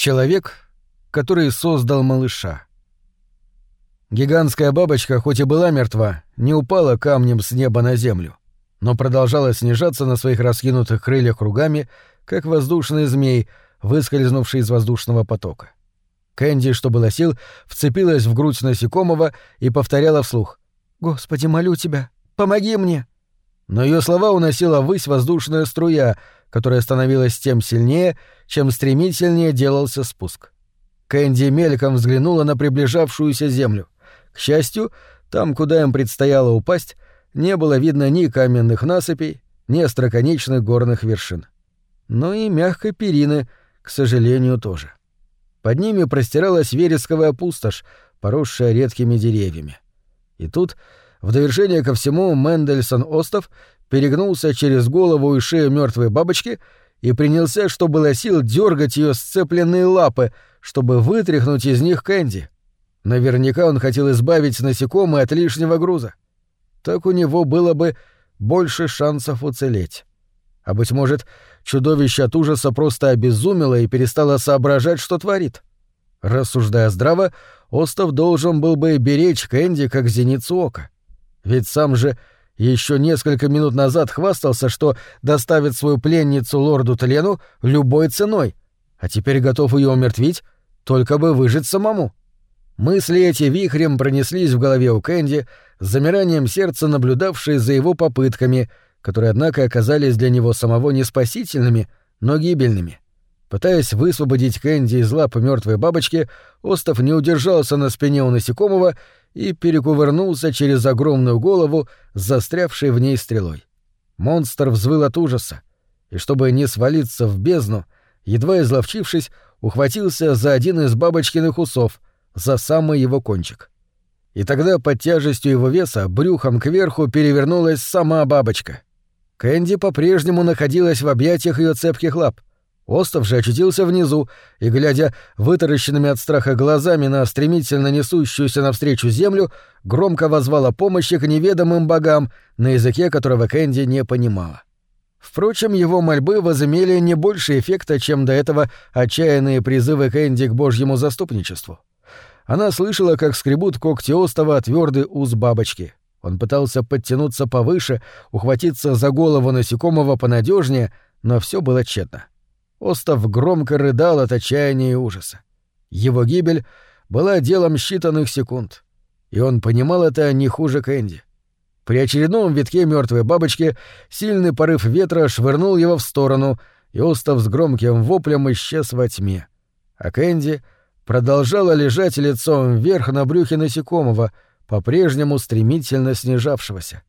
Человек, который создал малыша. Гигантская бабочка, хоть и была мертва, не упала камнем с неба на землю, но продолжала снижаться на своих раскинутых крыльях кругами, как воздушный змей, выскользнувший из воздушного потока. Кэнди, что было сил, вцепилась в грудь насекомого и повторяла вслух. «Господи, молю тебя, помоги мне!» Но ее слова уносила ввысь воздушная струя, которая становилась тем сильнее, чем стремительнее делался спуск. Кэнди мельком взглянула на приближавшуюся землю. К счастью, там, куда им предстояло упасть, не было видно ни каменных насыпей, ни остроконечных горных вершин. Но и мягкой перины, к сожалению, тоже. Под ними простиралась вересковая пустошь, поросшая редкими деревьями. И тут, в довершение ко всему, Мендельсон Остов перегнулся через голову и шею мертвой бабочки и принялся, что было сил, дергать ее сцепленные лапы, чтобы вытряхнуть из них Кэнди. Наверняка он хотел избавить насекомое от лишнего груза. Так у него было бы больше шансов уцелеть. А быть может, чудовище от ужаса просто обезумело и перестало соображать, что творит. Рассуждая здраво, Остов должен был бы беречь Кэнди как зеницу ока. Ведь сам же еще несколько минут назад хвастался, что доставит свою пленницу лорду Тлену любой ценой, а теперь готов ее умертвить, только бы выжить самому. Мысли эти вихрем пронеслись в голове у Кэнди, с замиранием сердца наблюдавшей за его попытками, которые, однако, оказались для него самого не спасительными, но гибельными. Пытаясь высвободить Кэнди из лапы мертвой бабочки, Остов не удержался на спине у насекомого и перекувырнулся через огромную голову, застрявшей в ней стрелой. Монстр взвыл от ужаса, и чтобы не свалиться в бездну, едва изловчившись, ухватился за один из бабочкиных усов, за самый его кончик. И тогда под тяжестью его веса брюхом кверху перевернулась сама бабочка. Кэнди по-прежнему находилась в объятиях ее цепких лап — Остов же очутился внизу и, глядя вытаращенными от страха глазами на стремительно несущуюся навстречу землю, громко возвал о помощи к неведомым богам, на языке которого Кэнди не понимала. Впрочем, его мольбы возымели не больше эффекта, чем до этого отчаянные призывы Кэнди к божьему заступничеству. Она слышала, как скребут когти Остова о твёрдый уз бабочки. Он пытался подтянуться повыше, ухватиться за голову насекомого понадежнее, но все было тщетно. Остов громко рыдал от отчаяния и ужаса. Его гибель была делом считанных секунд, и он понимал это не хуже Кэнди. При очередном витке мертвой бабочки сильный порыв ветра швырнул его в сторону, и Остов с громким воплем исчез во тьме. А Кэнди продолжала лежать лицом вверх на брюхе насекомого, по-прежнему стремительно снижавшегося.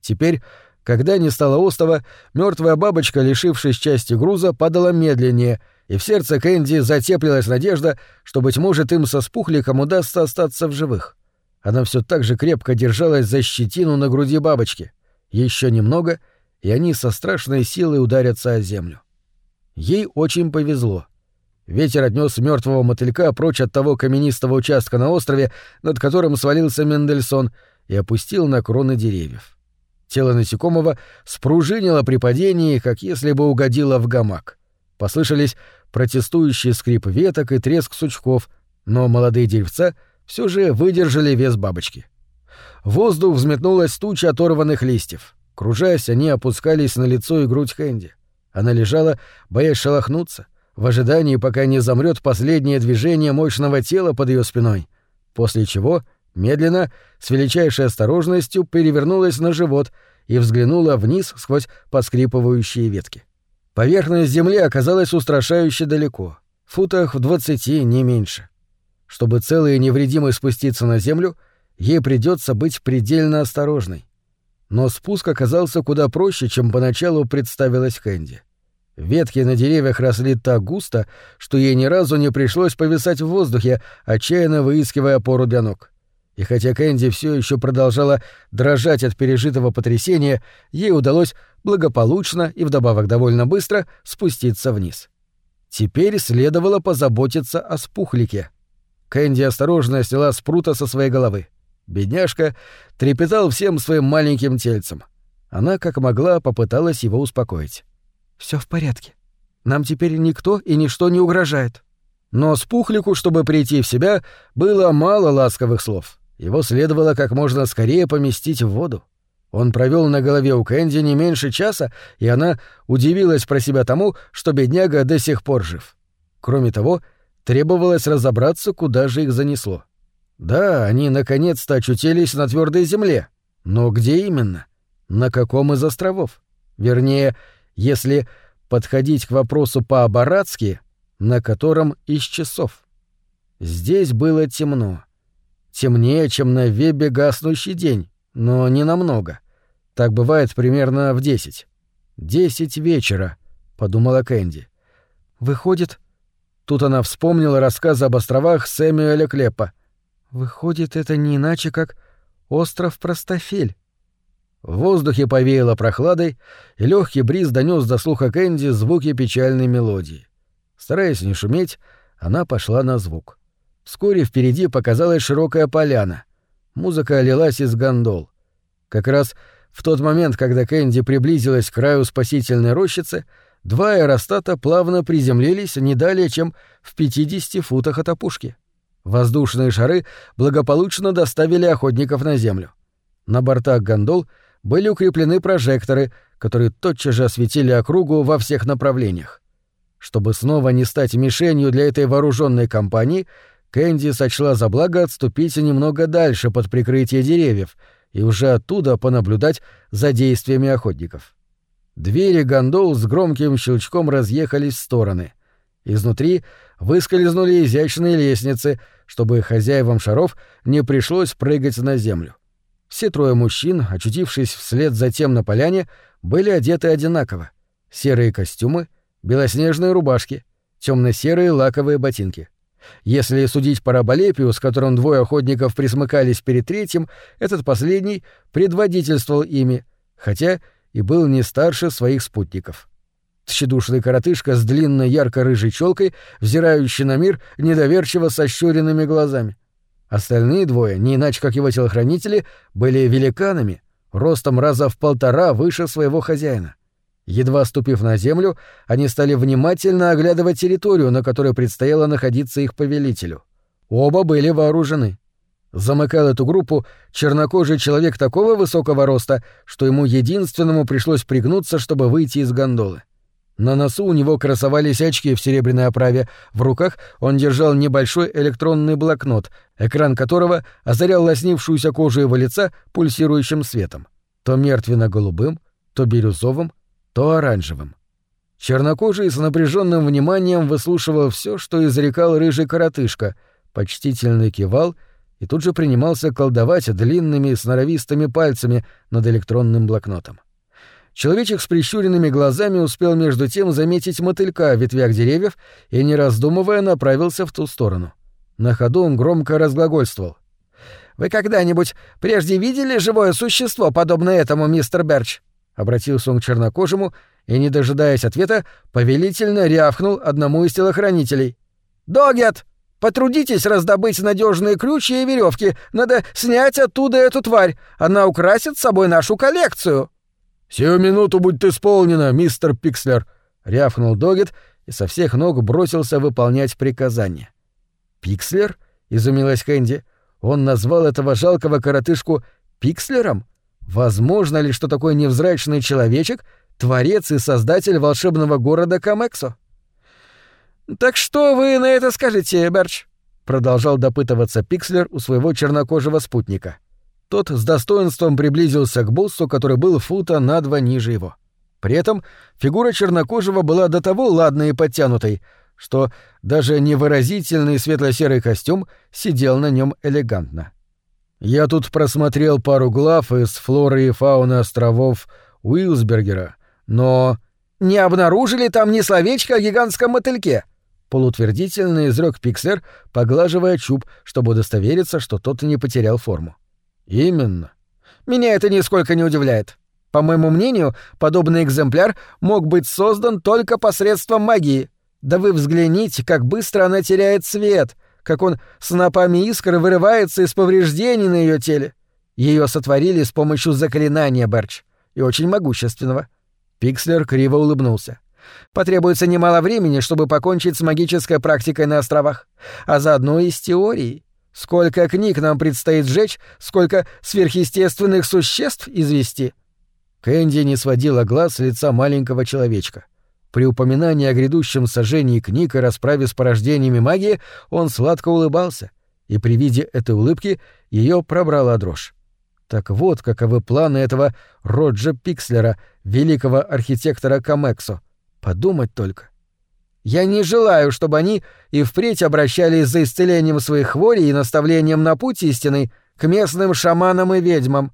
Теперь когда не стало остова, мертвая бабочка, лишившись части груза, падала медленнее, и в сердце Кэнди затеплилась надежда, что, быть может, им со спухликом удастся остаться в живых. Она все так же крепко держалась за щетину на груди бабочки. Еще немного, и они со страшной силой ударятся о землю. Ей очень повезло. Ветер отнес мертвого мотылька прочь от того каменистого участка на острове, над которым свалился Мендельсон, и опустил на кроны деревьев. Тело насекомого спружинило при падении, как если бы угодило в гамак. Послышались протестующий скрип веток и треск сучков, но молодые деревца все же выдержали вес бабочки. В воздух взметнулась туча оторванных листьев. Кружась, они опускались на лицо и грудь Хэнди. Она лежала, боясь шелохнуться, в ожидании, пока не замрет последнее движение мощного тела под ее спиной, после чего — медленно, с величайшей осторожностью перевернулась на живот и взглянула вниз сквозь поскрипывающие ветки. Поверхность земли оказалась устрашающе далеко, футах в двадцати, не меньше. Чтобы целой и невредимой спуститься на землю, ей придется быть предельно осторожной. Но спуск оказался куда проще, чем поначалу представилось Кэнди. Ветки на деревьях росли так густо, что ей ни разу не пришлось повисать в воздухе, отчаянно выискивая опору для ног. И хотя Кэнди все еще продолжала дрожать от пережитого потрясения, ей удалось благополучно и вдобавок довольно быстро спуститься вниз. Теперь следовало позаботиться о спухлике. Кэнди осторожно сняла спрута со своей головы. Бедняжка трепетал всем своим маленьким тельцем. Она, как могла, попыталась его успокоить. Все в порядке. Нам теперь никто и ничто не угрожает. Но Спухлику, чтобы прийти в себя, было мало ласковых слов. Его следовало как можно скорее поместить в воду. Он провел на голове у Кэнди не меньше часа, и она удивилась про себя тому, что бедняга до сих пор жив. Кроме того, требовалось разобраться, куда же их занесло. Да, они наконец-то очутились на твердой земле. Но где именно? На каком из островов? Вернее, если подходить к вопросу по-абаратски, на котором из часов. Здесь было темно. Темнее, чем на вебе гаснущий день, но не намного. Так бывает примерно в десять. Десять вечера, подумала Кэнди. Выходит, тут она вспомнила рассказ об островах Сэмюэля Клеппа. Выходит, это не иначе, как остров Простофель. В воздухе повеяло прохладой, и легкий бриз донес до слуха Кэнди звуки печальной мелодии. Стараясь не шуметь, она пошла на звук. Вскоре впереди показалась широкая поляна. Музыка лилась из гондол. Как раз в тот момент, когда Кэнди приблизилась к краю спасительной рощицы, два аэростата плавно приземлились не далее, чем в 50 футах от опушки. Воздушные шары благополучно доставили охотников на землю. На бортах гондол — были укреплены прожекторы, которые тотчас же осветили округу во всех направлениях. Чтобы снова не стать мишенью для этой вооруженной компании, Кэнди сочла за благо отступить немного дальше под прикрытие деревьев и уже оттуда понаблюдать за действиями охотников. Двери гондол с громким щелчком разъехались в стороны. Изнутри выскользнули изящные лестницы, чтобы хозяевам шаров не пришлось прыгать на землю. Все трое мужчин, очутившись вслед за тем на поляне, были одеты одинаково. Серые костюмы, белоснежные рубашки, темно-серые лаковые ботинки. Если судить по раболепию, с которым двое охотников присмыкались перед третьим, этот последний предводительствовал ими, хотя и был не старше своих спутников. Тщедушный коротышка с длинной ярко-рыжей челкой, взирающий на мир недоверчиво сощуренными глазами. Остальные двое, не иначе как его телохранители, были великанами, ростом раза в полтора выше своего хозяина. Едва ступив на землю, они стали внимательно оглядывать территорию, на которой предстояло находиться их повелителю. Оба были вооружены. Замыкал эту группу чернокожий человек такого высокого роста, что ему единственному пришлось пригнуться, чтобы выйти из гондолы. На носу у него красовались очки в серебряной оправе, в руках он держал небольшой электронный блокнот, экран которого озарял лоснившуюся кожу его лица пульсирующим светом. То мертвенно-голубым, то бирюзовым, то оранжевым. Чернокожий с напряженным вниманием выслушивал все, что изрекал рыжий коротышка, почтительно кивал и тут же принимался колдовать длинными сноровистыми пальцами над электронным блокнотом. Человечек с прищуренными глазами успел между тем заметить мотылька в ветвях деревьев и, не раздумывая, направился в ту сторону. На ходу он громко разглагольствовал. «Вы когда-нибудь прежде видели живое существо, подобное этому, мистер Берч?» Обратился он к чернокожему и, не дожидаясь ответа, повелительно рявкнул одному из телохранителей. «Догет! Потрудитесь раздобыть надежные ключи и веревки. Надо снять оттуда эту тварь. Она украсит собой нашу коллекцию!» «Сию минуту будет исполнено, мистер Пикслер!» — рявкнул Догет и со всех ног бросился выполнять приказание. «Пикслер?» — изумилась Кэнди. «Он назвал этого жалкого коротышку Пикслером? Возможно ли, что такой невзрачный человечек — творец и создатель волшебного города Камексо?» «Так что вы на это скажете, Берч?» — продолжал допытываться Пикслер у своего чернокожего спутника. — тот с достоинством приблизился к боссу, который был фута на два ниже его. При этом фигура чернокожего была до того ладной и подтянутой, что даже невыразительный светло-серый костюм сидел на нем элегантно. Я тут просмотрел пару глав из флоры и фауны островов Уилсбергера, но... «Не обнаружили там ни словечка о гигантском мотыльке?» Полутвердительно изрек Пиксер, поглаживая чуб, чтобы удостовериться, что тот не потерял форму. Именно. Меня это нисколько не удивляет. По моему мнению, подобный экземпляр мог быть создан только посредством магии. Да вы взгляните, как быстро она теряет цвет, как он снопами искр вырывается из повреждений на ее теле. Ее сотворили с помощью заклинания, Берч, и очень могущественного. Пикслер криво улыбнулся. Потребуется немало времени, чтобы покончить с магической практикой на островах, а заодно и с теорией. Сколько книг нам предстоит сжечь, сколько сверхъестественных существ извести. Кэнди не сводила глаз с лица маленького человечка. При упоминании о грядущем сожжении книг и расправе с порождениями магии он сладко улыбался, и при виде этой улыбки ее пробрала дрожь. Так вот, каковы планы этого Роджа Пикслера, великого архитектора Камексо. Подумать только. Я не желаю, чтобы они и впредь обращались за исцелением своих хворей и наставлением на путь истинный к местным шаманам и ведьмам.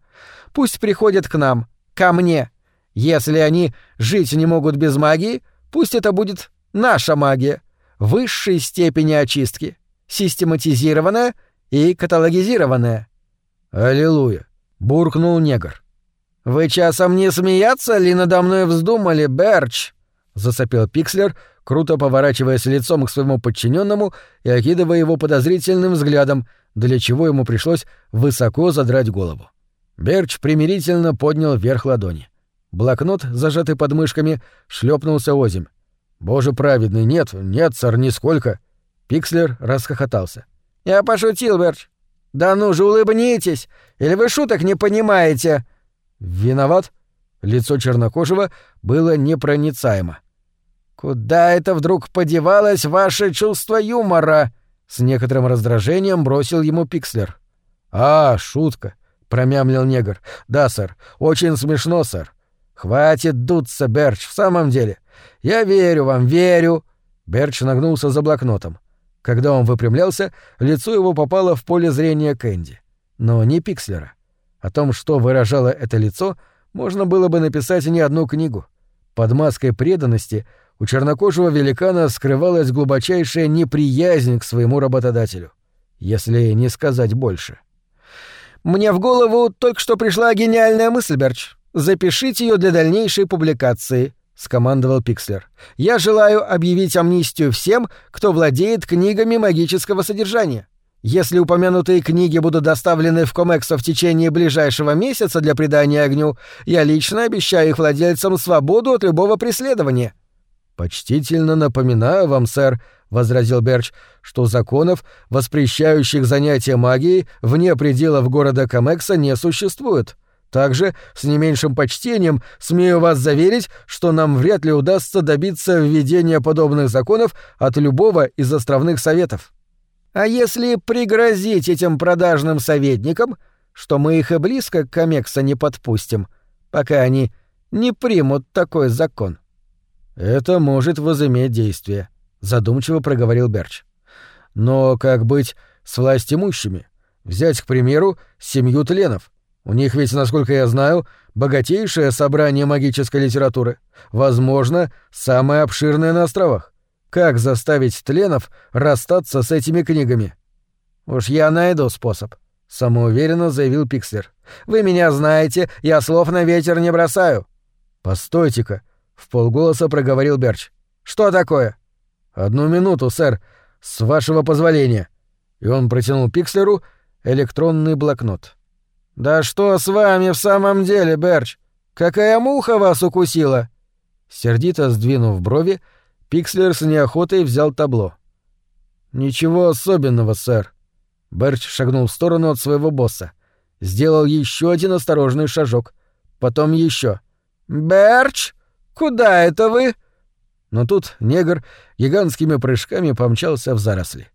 Пусть приходят к нам, ко мне. Если они жить не могут без магии, пусть это будет наша магия, высшей степени очистки, систематизированная и каталогизированная. Аллилуйя, буркнул негр. Вы часом не смеяться ли надо мной вздумали, Берч? засопел Пикслер, круто поворачиваясь лицом к своему подчиненному и окидывая его подозрительным взглядом, для чего ему пришлось высоко задрать голову. Берч примирительно поднял вверх ладони. Блокнот, зажатый под мышками, шлепнулся озимь. «Боже праведный, нет, нет, сэр, нисколько!» Пикслер расхохотался. «Я пошутил, Берч. Да ну же, улыбнитесь! Или вы шуток не понимаете?» «Виноват?» Лицо чернокожего было непроницаемо. «Куда это вдруг подевалось ваше чувство юмора?» С некоторым раздражением бросил ему Пикслер. «А, шутка», — промямлил негр. «Да, сэр. Очень смешно, сэр». «Хватит дуться, Берч, в самом деле. Я верю вам, верю». Берч нагнулся за блокнотом. Когда он выпрямлялся, лицо его попало в поле зрения Кэнди. Но не Пикслера. О том, что выражало это лицо, можно было бы написать не одну книгу. Под маской преданности у чернокожего великана скрывалась глубочайшая неприязнь к своему работодателю. Если не сказать больше. «Мне в голову только что пришла гениальная мысль, Берч. Запишите ее для дальнейшей публикации», — скомандовал Пикслер. «Я желаю объявить амнистию всем, кто владеет книгами магического содержания. Если упомянутые книги будут доставлены в Комексо в течение ближайшего месяца для придания огню, я лично обещаю их владельцам свободу от любого преследования». «Почтительно напоминаю вам, сэр», — возразил Берч, «что законов, воспрещающих занятия магией, вне пределов города Комекса не существует». Также, с не меньшим почтением, смею вас заверить, что нам вряд ли удастся добиться введения подобных законов от любого из островных советов. А если пригрозить этим продажным советникам, что мы их и близко к Камекса не подпустим, пока они не примут такой закон? Это может возыметь действие, задумчиво проговорил Берч. Но как быть с властимущими? Взять, к примеру, семью Тленов. У них ведь, насколько я знаю, богатейшее собрание магической литературы. Возможно, самое обширное на островах. Как заставить тленов расстаться с этими книгами? Уж я найду способ, самоуверенно заявил Пикслер. Вы меня знаете, я слов на ветер не бросаю. Постойте-ка, в полголоса проговорил Берч. Что такое? Одну минуту, сэр, с вашего позволения. И он протянул Пикслеру электронный блокнот. «Да что с вами в самом деле, Берч? Какая муха вас укусила?» Сердито сдвинув брови, Пикслер с неохотой взял табло. «Ничего особенного, сэр». Берч шагнул в сторону от своего босса. Сделал еще один осторожный шажок. Потом еще. «Берч, куда это вы?» Но тут негр гигантскими прыжками помчался в заросли.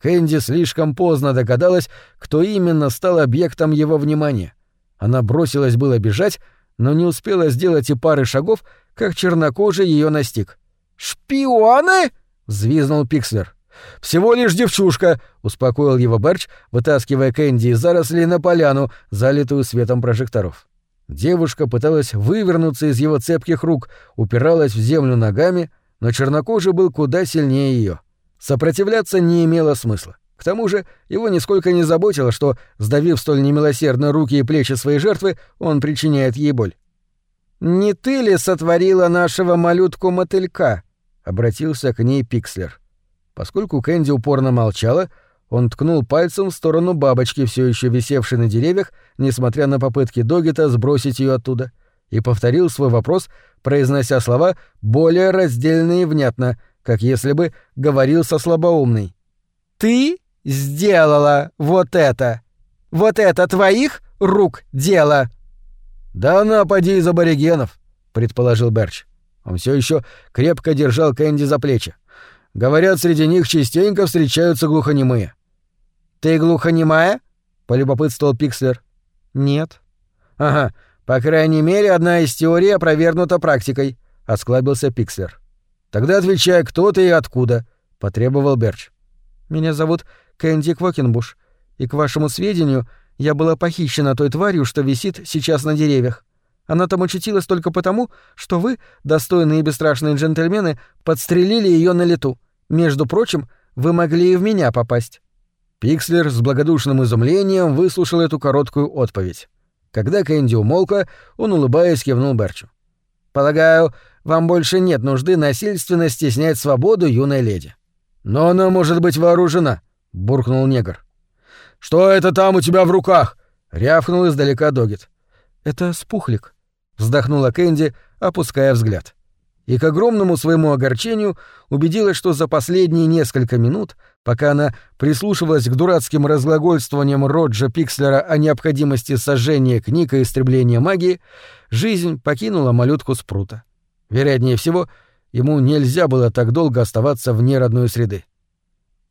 Кэнди слишком поздно догадалась, кто именно стал объектом его внимания. Она бросилась было бежать, но не успела сделать и пары шагов, как чернокожий ее настиг. «Шпионы?» — взвизнул Пикслер. «Всего лишь девчушка», — успокоил его Берч, вытаскивая Кэнди из зарослей на поляну, залитую светом прожекторов. Девушка пыталась вывернуться из его цепких рук, упиралась в землю ногами, но чернокожий был куда сильнее ее. Сопротивляться не имело смысла. К тому же его нисколько не заботило, что, сдавив столь немилосердно руки и плечи своей жертвы, он причиняет ей боль. «Не ты ли сотворила нашего малютку-мотылька?» — обратился к ней Пикслер. Поскольку Кэнди упорно молчала, он ткнул пальцем в сторону бабочки, все еще висевшей на деревьях, несмотря на попытки Догита сбросить ее оттуда, и повторил свой вопрос, произнося слова более раздельно и внятно, как если бы говорил со слабоумной. «Ты сделала вот это! Вот это твоих рук дело!» «Да напади из аборигенов», — предположил Берч. Он все еще крепко держал Кэнди за плечи. Говорят, среди них частенько встречаются глухонемые. «Ты глухонемая?» — полюбопытствовал Пикслер. «Нет». «Ага, по крайней мере, одна из теорий опровергнута практикой», — осклабился Пикслер. «Тогда отвечай, кто ты и откуда», — потребовал Берч. «Меня зовут Кэнди Квокенбуш, и, к вашему сведению, я была похищена той тварью, что висит сейчас на деревьях. Она там очутилась только потому, что вы, достойные и бесстрашные джентльмены, подстрелили ее на лету. Между прочим, вы могли и в меня попасть». Пикслер с благодушным изумлением выслушал эту короткую отповедь. Когда Кэнди умолкла, он, улыбаясь, кивнул Берчу. «Полагаю, вам больше нет нужды насильственно стеснять свободу юной леди». «Но она может быть вооружена», — буркнул негр. «Что это там у тебя в руках?» — рявкнул издалека Догит. «Это спухлик», вздохнула Кэнди, опуская взгляд. И к огромному своему огорчению убедилась, что за последние несколько минут, пока она прислушивалась к дурацким разглагольствованиям Роджа Пикслера о необходимости сожжения книг и истребления магии, жизнь покинула малютку Спрута. Вероятнее всего, ему нельзя было так долго оставаться вне родной среды.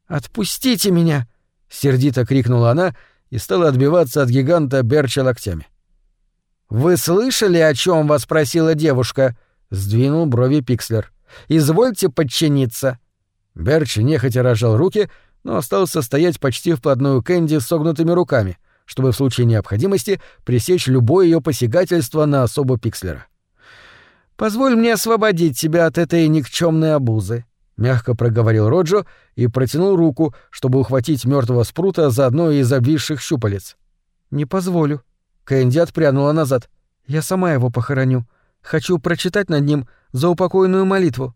«Отпустите меня!» — сердито крикнула она и стала отбиваться от гиганта Берча локтями. — «Вы слышали, о чем вас просила девушка?» — сдвинул брови Пикслер. «Извольте подчиниться». Берч нехотя рожал руки, но остался стоять почти вплотную к Энди с согнутыми руками, чтобы в случае необходимости пресечь любое ее посягательство на особу Пикслера. «Позволь мне освободить тебя от этой никчемной обузы», — мягко проговорил Роджо и протянул руку, чтобы ухватить мертвого спрута за одно из обвисших щупалец. «Не позволю», Кэнди отпрянула назад. «Я сама его похороню. Хочу прочитать над ним заупокойную молитву».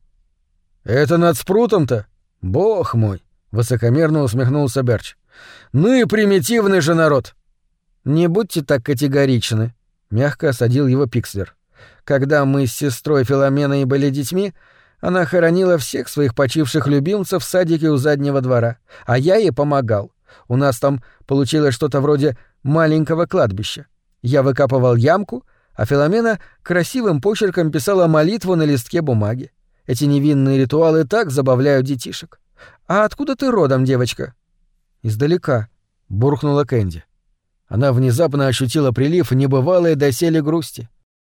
«Это над спрутом-то? Бог мой!» — высокомерно усмехнулся Берч. «Ну и примитивный же народ!» «Не будьте так категоричны», — мягко осадил его Пикслер. «Когда мы с сестрой Филоменой были детьми, она хоронила всех своих почивших любимцев в садике у заднего двора, а я ей помогал. У нас там получилось что-то вроде маленького кладбища. Я выкапывал ямку, а Филомена красивым почерком писала молитву на листке бумаги. Эти невинные ритуалы так забавляют детишек. А откуда ты родом, девочка? Издалека, буркнула Кэнди. Она внезапно ощутила прилив небывалой доселе грусти.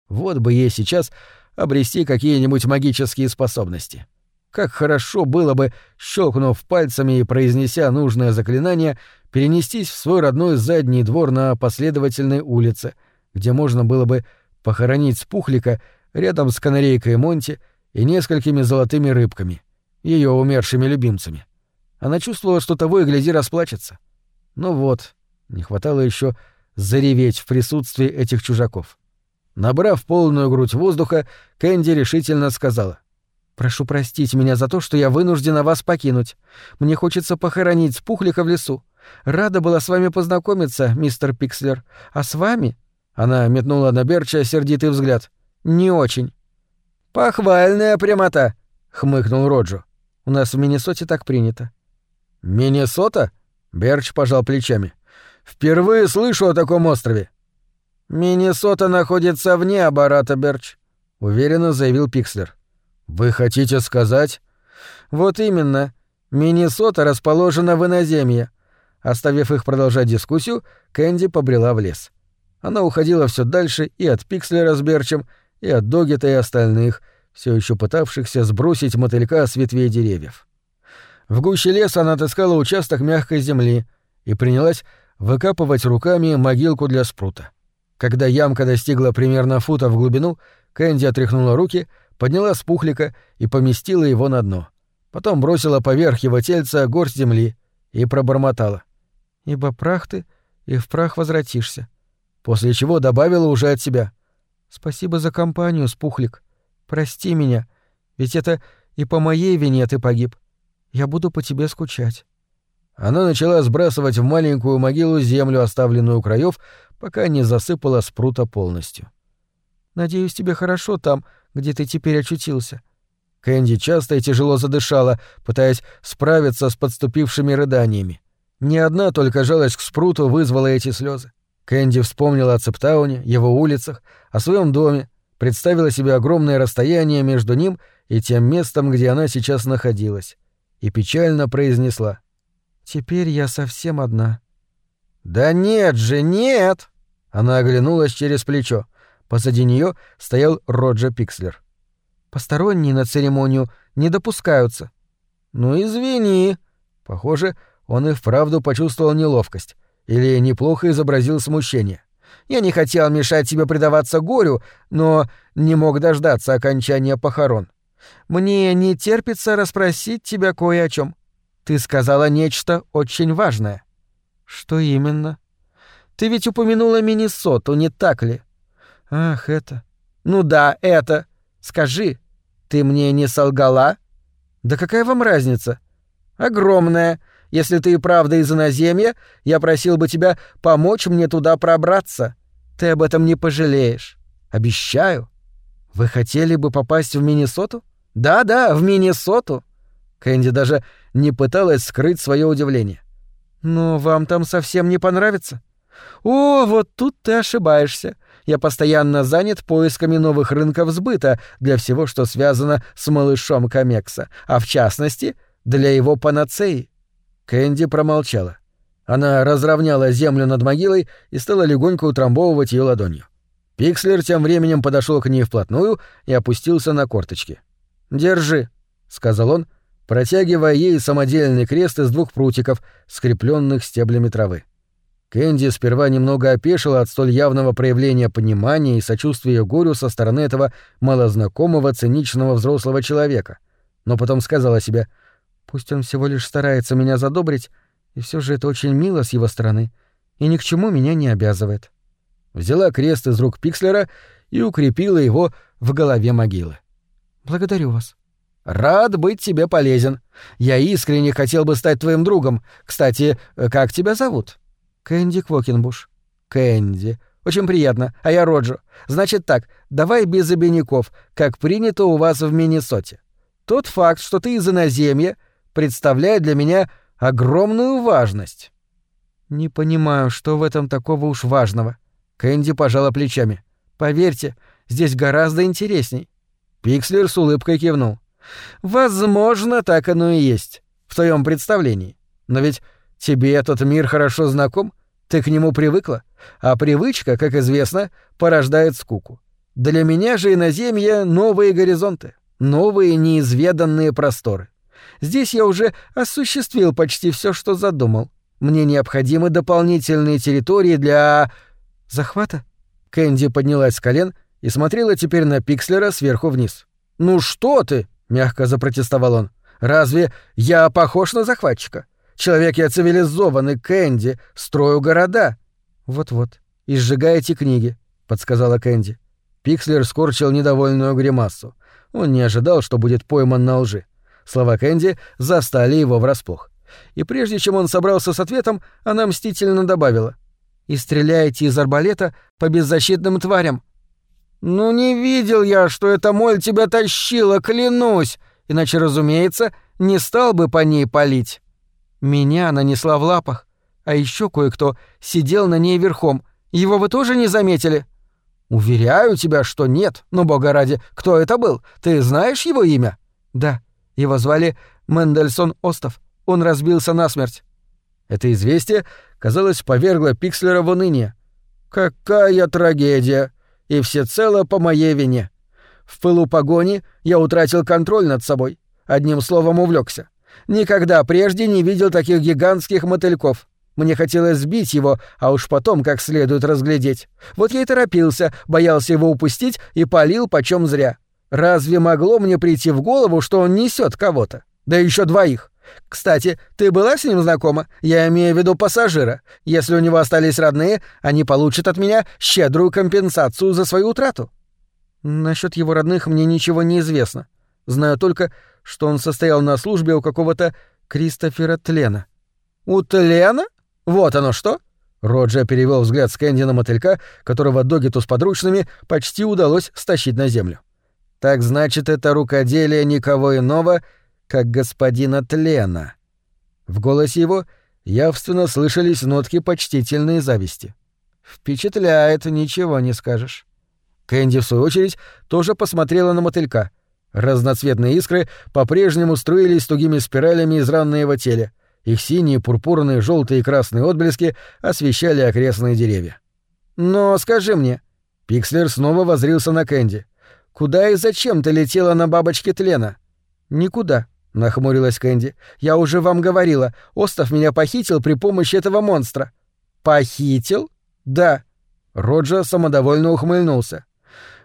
Вот бы ей сейчас обрести какие-нибудь магические способности. Как хорошо было бы, щелкнув пальцами и произнеся нужное заклинание, перенестись в свой родной задний двор на последовательной улице, где можно было бы похоронить спухлика рядом с канарейкой Монти и несколькими золотыми рыбками, ее умершими любимцами. Она чувствовала, что того и гляди расплачется. Ну вот, не хватало еще зареветь в присутствии этих чужаков. Набрав полную грудь воздуха, Кэнди решительно сказала. «Прошу простить меня за то, что я вынуждена вас покинуть. Мне хочется похоронить спухлика в лесу. Рада была с вами познакомиться, мистер Пикслер. А с вами...» Она метнула на Берча сердитый взгляд. «Не очень». «Похвальная прямота», — хмыкнул Роджо. «У нас в Миннесоте так принято». «Миннесота?» — Берч пожал плечами. «Впервые слышу о таком острове». «Миннесота находится вне оборота, Берч», — уверенно заявил Пикслер. «Вы хотите сказать?» «Вот именно. Миннесота расположена в иноземье. Оставив их продолжать дискуссию, Кэнди побрела в лес. Она уходила все дальше и от Пикслера с Берчем, и от Догита и остальных, все еще пытавшихся сбросить мотылька с ветвей деревьев. В гуще леса она отыскала участок мягкой земли и принялась выкапывать руками могилку для спрута. Когда ямка достигла примерно фута в глубину, Кэнди отряхнула руки, подняла спухлика и поместила его на дно. Потом бросила поверх его тельца горсть земли и пробормотала ибо прах ты, и в прах возвратишься. После чего добавила уже от себя. Спасибо за компанию, спухлик. Прости меня, ведь это и по моей вине ты погиб. Я буду по тебе скучать. Она начала сбрасывать в маленькую могилу землю, оставленную у краев, пока не засыпала спрута полностью. Надеюсь, тебе хорошо там, где ты теперь очутился». Кэнди часто и тяжело задышала, пытаясь справиться с подступившими рыданиями. Ни одна только жалость к Спруту вызвала эти слезы. Кэнди вспомнила о Цептауне, его улицах, о своем доме, представила себе огромное расстояние между ним и тем местом, где она сейчас находилась, и печально произнесла. «Теперь я совсем одна». «Да нет же, нет!» Она оглянулась через плечо. Позади нее стоял Роджер Пикслер. Посторонние на церемонию не допускаются. Ну извини. Похоже, он и вправду почувствовал неловкость. Или неплохо изобразил смущение. Я не хотел мешать тебе предаваться горю, но не мог дождаться окончания похорон. Мне не терпится расспросить тебя кое о чем. Ты сказала нечто очень важное. Что именно? Ты ведь упомянула Миннесоту, не так ли? Ах, это. Ну да, это. Скажи, ты мне не солгала? Да какая вам разница? Огромная. Если ты и правда из иноземья, я просил бы тебя помочь мне туда пробраться. Ты об этом не пожалеешь. Обещаю. Вы хотели бы попасть в Миннесоту? Да-да, в Миннесоту. Кэнди даже не пыталась скрыть свое удивление. Но вам там совсем не понравится. О, вот тут ты ошибаешься я постоянно занят поисками новых рынков сбыта для всего, что связано с малышом Камекса, а в частности, для его панацеи. Кэнди промолчала. Она разровняла землю над могилой и стала легонько утрамбовывать ее ладонью. Пикслер тем временем подошел к ней вплотную и опустился на корточки. «Держи», — сказал он, протягивая ей самодельный крест из двух прутиков, скрепленных стеблями травы. Кэнди сперва немного опешила от столь явного проявления понимания и сочувствия горю со стороны этого малознакомого циничного взрослого человека, но потом сказала себе, «Пусть он всего лишь старается меня задобрить, и все же это очень мило с его стороны, и ни к чему меня не обязывает». Взяла крест из рук Пикслера и укрепила его в голове могилы. «Благодарю вас». «Рад быть тебе полезен. Я искренне хотел бы стать твоим другом. Кстати, как тебя зовут?» Кэнди Квокенбуш. Кэнди. Очень приятно. А я Роджо. Значит так, давай без обиняков, как принято у вас в Миннесоте. Тот факт, что ты из иноземья, представляет для меня огромную важность. Не понимаю, что в этом такого уж важного. Кэнди пожала плечами. Поверьте, здесь гораздо интересней. Пикслер с улыбкой кивнул. Возможно, так оно и есть. В твоем представлении. Но ведь Тебе этот мир хорошо знаком? Ты к нему привыкла? А привычка, как известно, порождает скуку. Для меня же иноземье — новые горизонты, новые неизведанные просторы. Здесь я уже осуществил почти все, что задумал. Мне необходимы дополнительные территории для... захвата? Кэнди поднялась с колен и смотрела теперь на Пикслера сверху вниз. «Ну что ты?» — мягко запротестовал он. «Разве я похож на захватчика? Человек я цивилизованный, Кэнди, строю города. Вот-вот. И сжигаете книги, подсказала Кэнди. Пикслер скорчил недовольную гримасу. Он не ожидал, что будет пойман на лжи. Слова Кэнди застали его врасплох. И прежде чем он собрался с ответом, она мстительно добавила. «И стреляете из арбалета по беззащитным тварям». «Ну не видел я, что эта моль тебя тащила, клянусь, иначе, разумеется, не стал бы по ней палить». Меня нанесла в лапах, а еще кое-кто сидел на ней верхом. Его вы тоже не заметили? Уверяю тебя, что нет, но бога ради, кто это был? Ты знаешь его имя? Да, его звали Мендельсон Остов. Он разбился насмерть. Это известие, казалось, повергло Пикслера в уныние. Какая трагедия! И всецело по моей вине. В пылу погони я утратил контроль над собой. Одним словом, увлекся. Никогда прежде не видел таких гигантских мотыльков. Мне хотелось сбить его, а уж потом как следует разглядеть. Вот я и торопился, боялся его упустить и палил почем зря. Разве могло мне прийти в голову, что он несет кого-то? Да еще двоих. Кстати, ты была с ним знакома? Я имею в виду пассажира. Если у него остались родные, они получат от меня щедрую компенсацию за свою утрату. Насчет его родных мне ничего не известно. Знаю только, что он состоял на службе у какого-то Кристофера Тлена. «У Тлена? Вот оно что!» Роджер перевел взгляд с Кэнди на мотылька, которого Догиту с подручными почти удалось стащить на землю. «Так значит, это рукоделие никого иного, как господина Тлена». В голосе его явственно слышались нотки почтительной зависти. «Впечатляет, ничего не скажешь». Кэнди, в свою очередь, тоже посмотрела на мотылька. Разноцветные искры по-прежнему струились тугими спиралями из ран на его их синие, пурпурные, желтые и красные отблески освещали окрестные деревья. «Но скажи мне...» Пикслер снова возрился на Кэнди. «Куда и зачем ты летела на бабочке тлена?» «Никуда», — нахмурилась Кэнди. «Я уже вам говорила, Остов меня похитил при помощи этого монстра». «Похитил?» «Да». Роджер самодовольно ухмыльнулся.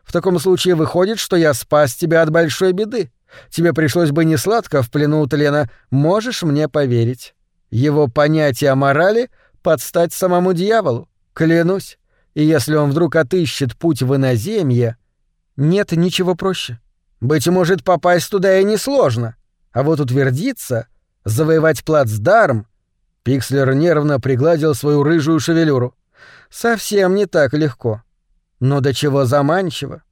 «В таком случае выходит, что я спас тебя от большой беды. Тебе пришлось бы несладко в плену у тлена, можешь мне поверить. Его понятие о морали — подстать самому дьяволу, клянусь. И если он вдруг отыщет путь в иноземье... Нет ничего проще. Быть может, попасть туда и несложно. А вот утвердиться, завоевать плацдарм... Пикслер нервно пригладил свою рыжую шевелюру. Совсем не так легко. Но до чего заманчиво.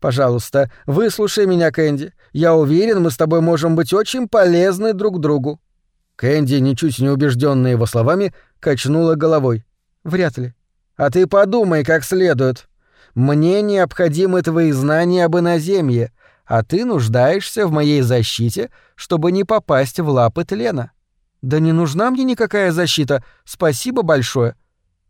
Пожалуйста, выслушай меня, Кэнди. Я уверен, мы с тобой можем быть очень полезны друг другу». Кэнди, ничуть не убежденная его словами, качнула головой. «Вряд ли. А ты подумай как следует. Мне необходимы твои знания об иноземье, а ты нуждаешься в моей защите, чтобы не попасть в лапы тлена. Да не нужна мне никакая защита, спасибо большое.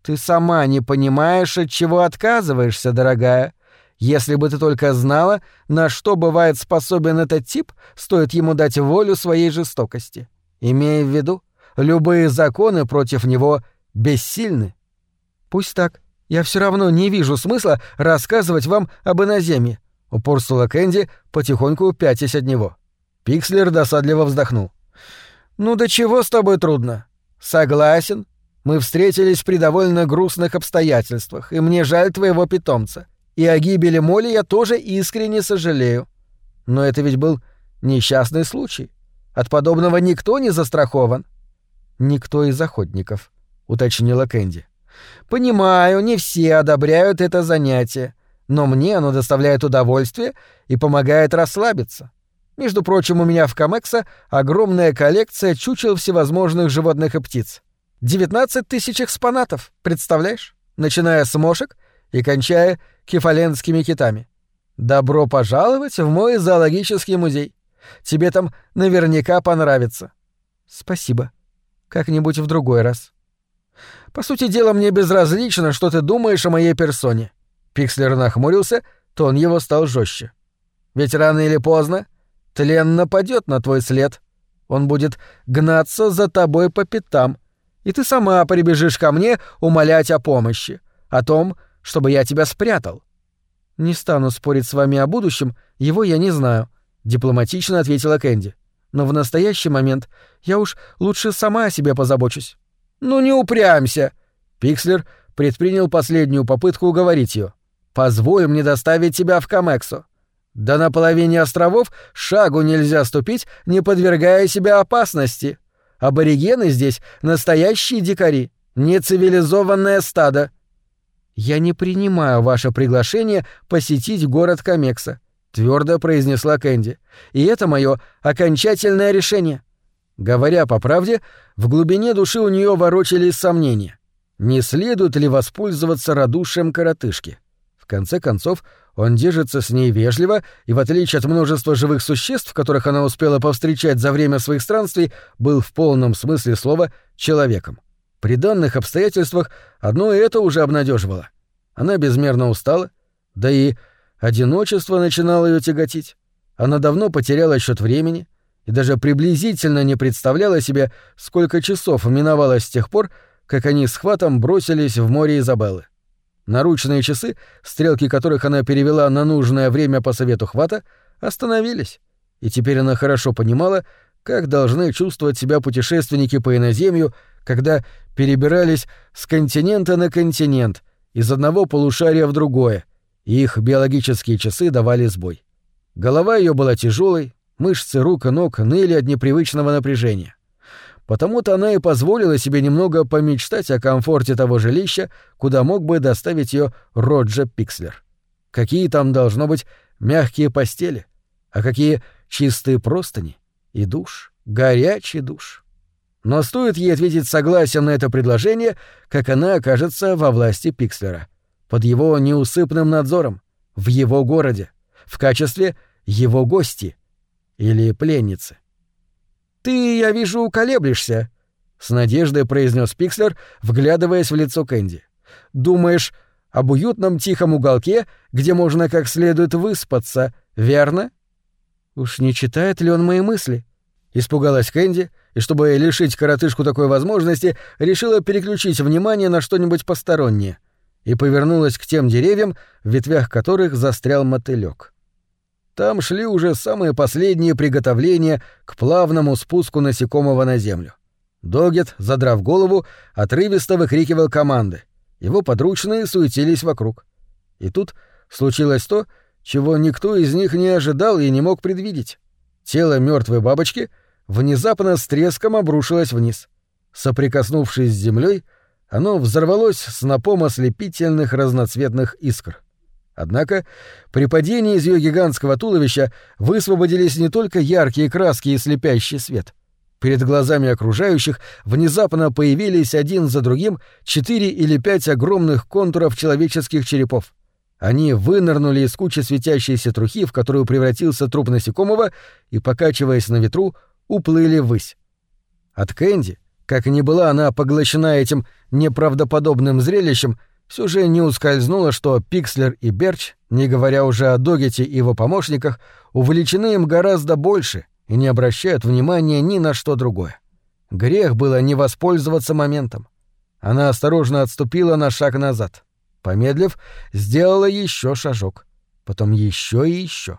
Ты сама не понимаешь, от чего отказываешься, дорогая. Если бы ты только знала, на что бывает способен этот тип, стоит ему дать волю своей жестокости. Имея в виду, любые законы против него бессильны. Пусть так. Я все равно не вижу смысла рассказывать вам об иноземье. Упорствовала Кэнди, потихоньку пятясь от него. Пикслер досадливо вздохнул. «Ну да чего с тобой трудно?» «Согласен. Мы встретились при довольно грустных обстоятельствах, и мне жаль твоего питомца. И о гибели Молли я тоже искренне сожалею. Но это ведь был несчастный случай. От подобного никто не застрахован. Никто из охотников, уточнила Кэнди. Понимаю, не все одобряют это занятие, но мне оно доставляет удовольствие и помогает расслабиться. Между прочим, у меня в Камекса огромная коллекция чучел всевозможных животных и птиц. 19 тысяч экспонатов, представляешь? Начиная с мошек и кончая кефаленскими китами. Добро пожаловать в мой зоологический музей. Тебе там наверняка понравится. Спасибо. Как-нибудь в другой раз. По сути дела, мне безразлично, что ты думаешь о моей персоне. Пикслер нахмурился, тон его стал жестче. Ведь рано или поздно тлен нападет на твой след. Он будет гнаться за тобой по пятам, и ты сама прибежишь ко мне умолять о помощи, о том, чтобы я тебя спрятал. Не стану спорить с вами о будущем, его я не знаю, дипломатично ответила Кэнди. Но в настоящий момент я уж лучше сама о себе позабочусь. Ну не упрямься. Пикслер предпринял последнюю попытку уговорить ее. Позволь мне доставить тебя в Камексо. Да на половине островов шагу нельзя ступить, не подвергая себя опасности. Аборигены здесь настоящие дикари, нецивилизованное стадо. «Я не принимаю ваше приглашение посетить город Камекса», — твердо произнесла Кэнди. «И это мое окончательное решение». Говоря по правде, в глубине души у нее ворочались сомнения. Не следует ли воспользоваться радушием коротышки? Конце концов, он держится с ней вежливо и, в отличие от множества живых существ, которых она успела повстречать за время своих странствий, был в полном смысле слова человеком. При данных обстоятельствах одно и это уже обнадеживало. Она безмерно устала, да и одиночество начинало ее тяготить. Она давно потеряла счет времени и даже приблизительно не представляла себе, сколько часов миновало с тех пор, как они с хватом бросились в море Изабеллы. Наручные часы, стрелки которых она перевела на нужное время по совету хвата, остановились, и теперь она хорошо понимала, как должны чувствовать себя путешественники по иноземью, когда перебирались с континента на континент, из одного полушария в другое, и их биологические часы давали сбой. Голова ее была тяжелой, мышцы рук и ног ныли от непривычного напряжения. Потому-то она и позволила себе немного помечтать о комфорте того жилища, куда мог бы доставить ее Роджер Пикслер. Какие там должно быть мягкие постели, а какие чистые простыни и душ, горячий душ. Но стоит ей ответить согласием на это предложение, как она окажется во власти Пикслера, под его неусыпным надзором, в его городе, в качестве его гости или пленницы. «Ты, я вижу, колеблешься», — с надеждой произнес Пикслер, вглядываясь в лицо Кэнди. «Думаешь об уютном тихом уголке, где можно как следует выспаться, верно?» «Уж не читает ли он мои мысли?» Испугалась Кэнди, и чтобы лишить коротышку такой возможности, решила переключить внимание на что-нибудь постороннее и повернулась к тем деревьям, в ветвях которых застрял мотылёк. Там шли уже самые последние приготовления к плавному спуску насекомого на землю. Догет, задрав голову, отрывисто выкрикивал команды. Его подручные суетились вокруг. И тут случилось то, чего никто из них не ожидал и не мог предвидеть. Тело мертвой бабочки внезапно с треском обрушилось вниз. Соприкоснувшись с землей, оно взорвалось снопом ослепительных разноцветных искр. Однако при падении из ее гигантского туловища высвободились не только яркие краски и слепящий свет. Перед глазами окружающих внезапно появились один за другим четыре или пять огромных контуров человеческих черепов. Они вынырнули из кучи светящейся трухи, в которую превратился труп насекомого, и, покачиваясь на ветру, уплыли ввысь. От Кэнди, как ни была она поглощена этим неправдоподобным зрелищем, все же не ускользнуло, что Пикслер и Берч, не говоря уже о Догете и его помощниках, увлечены им гораздо больше и не обращают внимания ни на что другое. Грех было не воспользоваться моментом. Она осторожно отступила на шаг назад. Помедлив, сделала еще шажок. Потом еще и еще.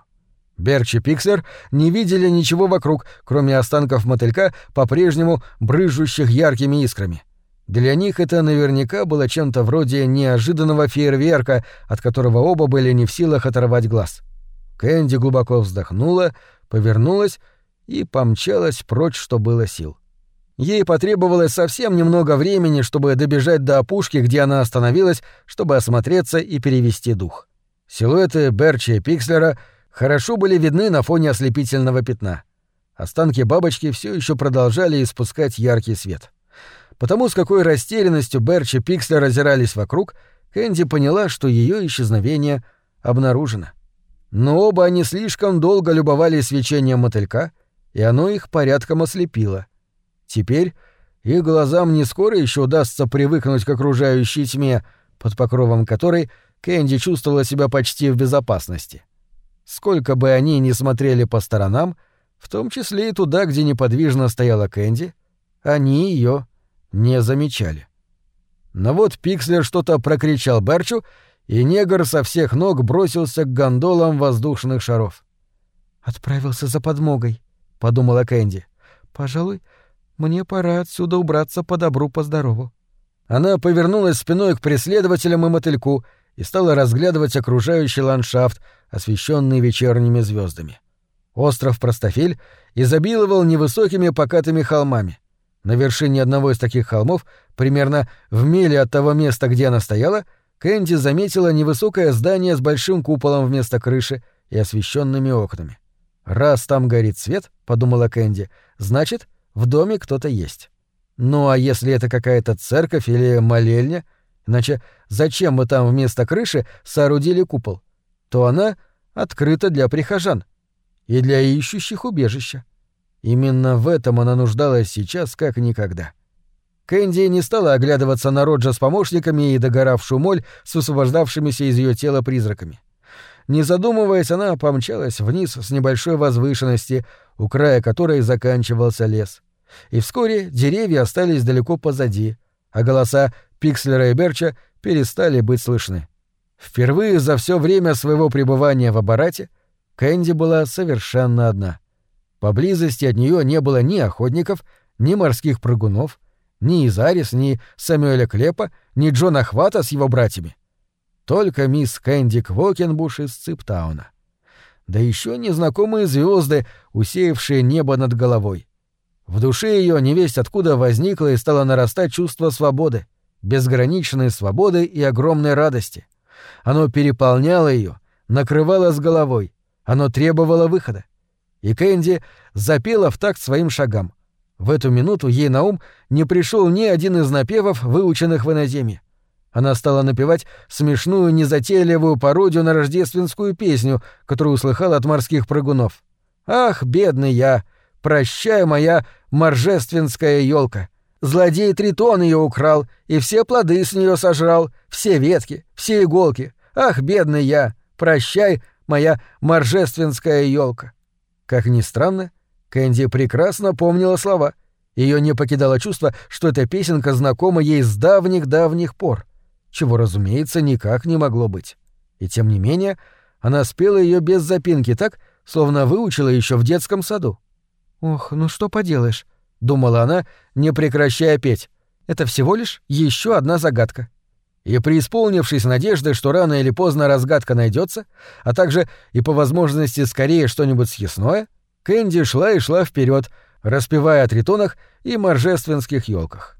Берч и Пикслер не видели ничего вокруг, кроме останков мотылька, по-прежнему брыжущих яркими искрами. Для них это наверняка было чем-то вроде неожиданного фейерверка, от которого оба были не в силах оторвать глаз. Кэнди глубоко вздохнула, повернулась и помчалась прочь, что было сил. Ей потребовалось совсем немного времени, чтобы добежать до опушки, где она остановилась, чтобы осмотреться и перевести дух. Силуэты Берчи и Пикслера хорошо были видны на фоне ослепительного пятна. Останки бабочки все еще продолжали испускать яркий свет. Потому с какой растерянностью Берчи и Пикслер озирались вокруг, Кэнди поняла, что ее исчезновение обнаружено. Но оба они слишком долго любовались свечением мотылька, и оно их порядком ослепило — Теперь их глазам не скоро еще удастся привыкнуть к окружающей тьме, под покровом которой Кэнди чувствовала себя почти в безопасности. Сколько бы они ни смотрели по сторонам, в том числе и туда, где неподвижно стояла Кэнди, они ее не замечали. Но вот Пикслер что-то прокричал Берчу, и негр со всех ног бросился к гондолам воздушных шаров. «Отправился за подмогой», — подумала Кэнди. «Пожалуй, мне пора отсюда убраться по добру, по здорову. Она повернулась спиной к преследователям и мотыльку и стала разглядывать окружающий ландшафт, освещенный вечерними звездами. Остров Простофиль изобиловал невысокими покатыми холмами. На вершине одного из таких холмов, примерно в миле от того места, где она стояла, Кэнди заметила невысокое здание с большим куполом вместо крыши и освещенными окнами. «Раз там горит свет», — подумала Кэнди, — «значит, в доме кто-то есть. Ну а если это какая-то церковь или молельня, иначе зачем мы там вместо крыши соорудили купол, то она открыта для прихожан и для ищущих убежища. Именно в этом она нуждалась сейчас как никогда. Кэнди не стала оглядываться на Роджа с помощниками и догоравшую моль с высвобождавшимися из ее тела призраками. Не задумываясь, она помчалась вниз с небольшой возвышенности, у края которой заканчивался лес. И вскоре деревья остались далеко позади, а голоса Пикслера и Берча перестали быть слышны. Впервые за все время своего пребывания в аппарате Кэнди была совершенно одна. Поблизости от нее не было ни охотников, ни морских прыгунов, ни Изарис, ни Самуэля Клепа, ни Джона Хвата с его братьями. Только мисс Кэнди Квокенбуш из Циптауна. Да еще незнакомые звезды, усеявшие небо над головой. В душе ее невесть откуда возникло и стало нарастать чувство свободы, безграничной свободы и огромной радости. Оно переполняло ее, накрывало с головой, оно требовало выхода. И Кэнди запела в такт своим шагам. В эту минуту ей на ум не пришел ни один из напевов, выученных в иноземье. Она стала напевать смешную, незатейливую пародию на рождественскую песню, которую услыхала от морских прыгунов. «Ах, бедный я! Прощай, моя моржественская елка! Злодей Тритон ее украл, и все плоды с нее сожрал, все ветки, все иголки. Ах, бедный я! Прощай, моя моржественская елка!» Как ни странно, Кэнди прекрасно помнила слова. Ее не покидало чувство, что эта песенка знакома ей с давних-давних пор, чего, разумеется, никак не могло быть. И тем не менее, она спела ее без запинки так, словно выучила еще в детском саду. «Ох, ну что поделаешь», — думала она, не прекращая петь. «Это всего лишь еще одна загадка». И преисполнившись надежды, что рано или поздно разгадка найдется, а также и по возможности скорее что-нибудь съестное, Кэнди шла и шла вперед, распевая о тритонах и моржественских елках.